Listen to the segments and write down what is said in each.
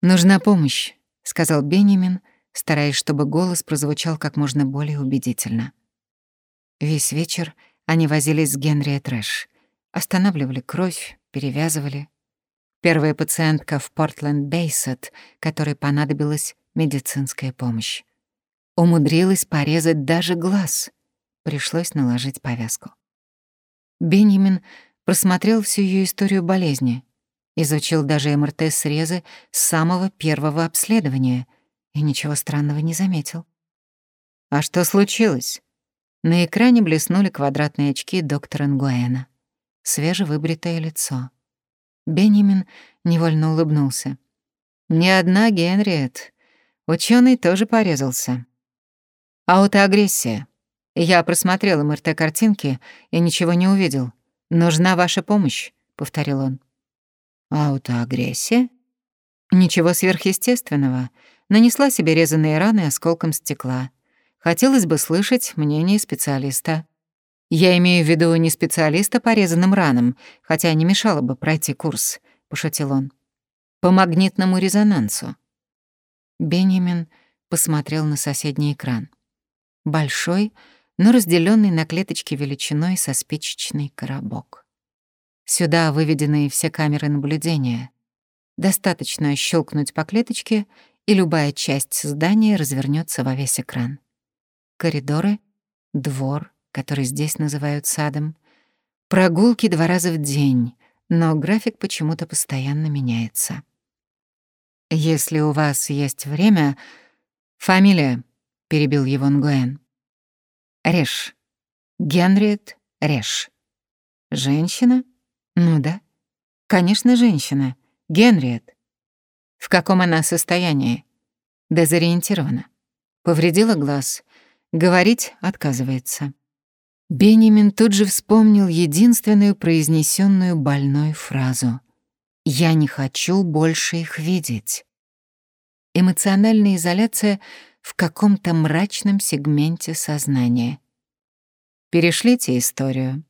«Нужна помощь», — сказал Бенjamin, стараясь, чтобы голос прозвучал как можно более убедительно. Весь вечер они возились с Генри Трэш. Останавливали кровь, перевязывали. Первая пациентка в Портленд-Бейсет, которой понадобилась медицинская помощь. Умудрилась порезать даже глаз. Пришлось наложить повязку. Бенjamin просмотрел всю ее историю болезни, изучил даже МРТ-срезы с самого первого обследования и ничего странного не заметил. А что случилось? На экране блеснули квадратные очки доктора Нгуэна. Свежевыбритое лицо. Бенjamin невольно улыбнулся. «Не одна Генриет. Ученый тоже порезался. Аутоагрессия. Я просмотрел МРТ-картинки и ничего не увидел. Нужна ваша помощь», — повторил он. «Аутоагрессия?» «Ничего сверхъестественного. Нанесла себе резаные раны осколком стекла. Хотелось бы слышать мнение специалиста. Я имею в виду не специалиста по резаным ранам, хотя не мешало бы пройти курс», — пошутил он. «По магнитному резонансу». Бенjamin посмотрел на соседний экран. Большой, но разделенный на клеточки величиной со спичечный коробок. Сюда выведены все камеры наблюдения. Достаточно щелкнуть по клеточке, и любая часть здания развернется во весь экран. Коридоры, двор, который здесь называют садом, прогулки два раза в день, но график почему-то постоянно меняется. «Если у вас есть время...» «Фамилия», — перебил его Нгуэн. «Реш. Генриет Реш. Женщина? Ну да. Конечно, женщина. Генриет. В каком она состоянии? Дезориентирована. Повредила глаз. Говорить отказывается. Бенjamin тут же вспомнил единственную произнесенную больной фразу «Я не хочу больше их видеть». Эмоциональная изоляция в каком-то мрачном сегменте сознания. «Перешлите историю».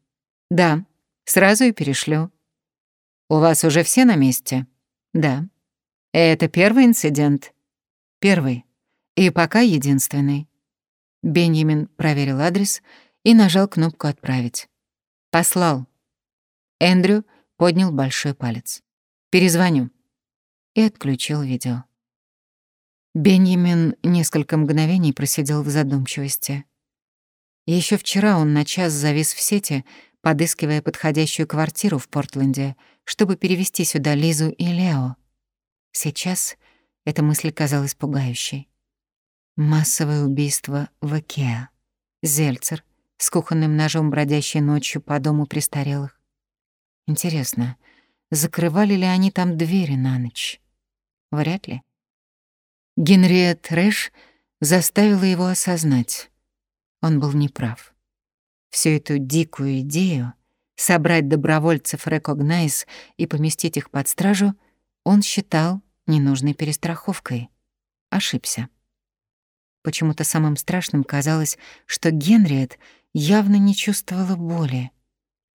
«Да, сразу и перешлю». «У вас уже все на месте?» «Да». «Это первый инцидент?» «Первый. И пока единственный». Бенjamin проверил адрес и нажал кнопку «Отправить». «Послал». Эндрю поднял большой палец. «Перезвоню». И отключил видео. Бенjamin несколько мгновений просидел в задумчивости. Еще вчера он на час завис в сети, подыскивая подходящую квартиру в Портленде, чтобы перевести сюда Лизу и Лео. Сейчас эта мысль казалась пугающей. Массовое убийство в Икеа. Зельцер с кухонным ножом, бродящий ночью по дому престарелых. Интересно, закрывали ли они там двери на ночь? Вряд ли. Генриет Рэш заставила его осознать. Он был неправ. Всю эту дикую идею собрать добровольцев Recognize и поместить их под стражу он считал ненужной перестраховкой. Ошибся. Почему-то самым страшным казалось, что Генриет явно не чувствовала боли.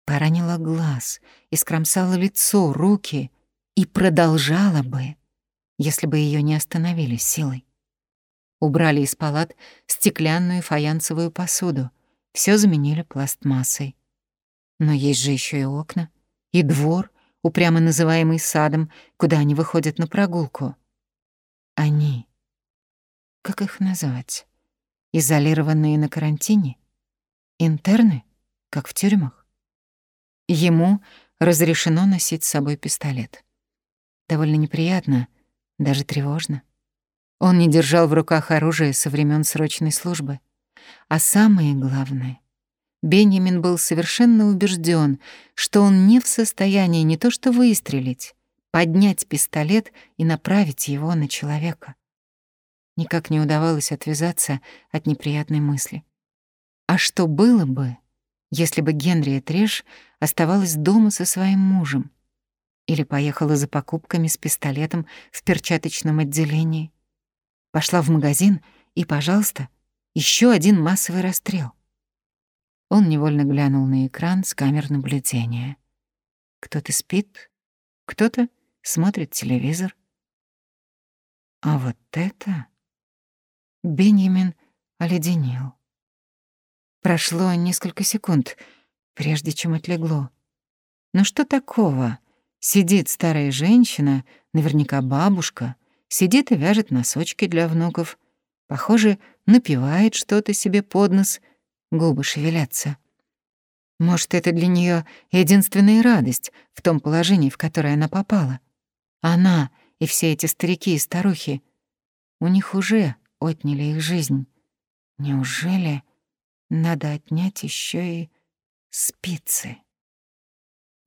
Поранила глаз, искромсала лицо, руки и продолжала бы если бы ее не остановили силой. Убрали из палат стеклянную фаянсовую посуду, все заменили пластмассой. Но есть же еще и окна, и двор, упрямо называемый садом, куда они выходят на прогулку. Они. Как их назвать? Изолированные на карантине? Интерны, как в тюрьмах? Ему разрешено носить с собой пистолет. Довольно неприятно — даже тревожно. Он не держал в руках оружие со времен срочной службы. А самое главное, Бенjamin был совершенно убежден, что он не в состоянии не то что выстрелить, поднять пистолет и направить его на человека. Никак не удавалось отвязаться от неприятной мысли. А что было бы, если бы Генриет Реш оставалась дома со своим мужем? Или поехала за покупками с пистолетом в перчаточном отделении. Пошла в магазин и, пожалуйста, еще один массовый расстрел. Он невольно глянул на экран с камер наблюдения. Кто-то спит, кто-то смотрит телевизор. А вот это... Бенjamin оледенел. Прошло несколько секунд, прежде чем отлегло. Ну что такого? Сидит старая женщина, наверняка бабушка, сидит и вяжет носочки для внуков. Похоже, напевает что-то себе под нос, губы шевелятся. Может, это для нее единственная радость в том положении, в которое она попала. Она и все эти старики и старухи, у них уже отняли их жизнь. Неужели надо отнять еще и спицы?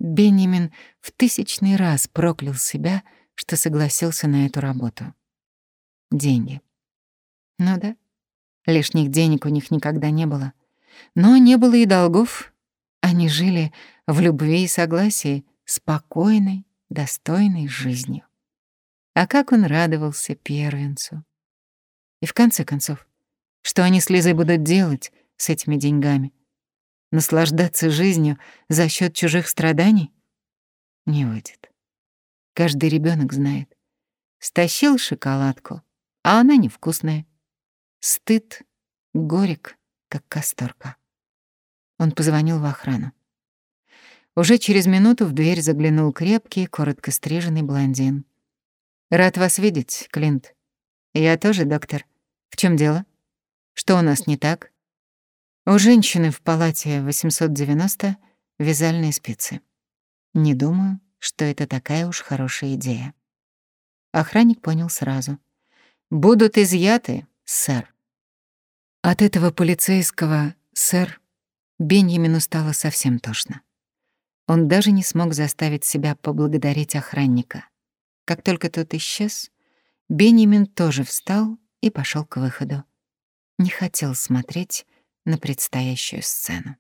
Бенjamin в тысячный раз проклял себя, что согласился на эту работу. Деньги. Ну да, лишних денег у них никогда не было. Но не было и долгов. Они жили в любви и согласии, спокойной, достойной жизнью. А как он радовался первенцу. И в конце концов, что они с Лизой будут делать с этими деньгами? Наслаждаться жизнью за счет чужих страданий? Не выйдет. Каждый ребенок знает. Стащил шоколадку, а она невкусная. Стыд, горек, как касторка. Он позвонил в охрану. Уже через минуту в дверь заглянул крепкий, коротко стриженный блондин. «Рад вас видеть, Клинт. Я тоже доктор. В чем дело? Что у нас не так? У женщины в палате 890 вязальные спицы. Не думаю, что это такая уж хорошая идея. Охранник понял сразу. «Будут изъяты, сэр». От этого полицейского «сэр» Беньямину стало совсем тошно. Он даже не смог заставить себя поблагодарить охранника. Как только тот исчез, Бенjamin тоже встал и пошел к выходу. Не хотел смотреть на предстоящую сцену.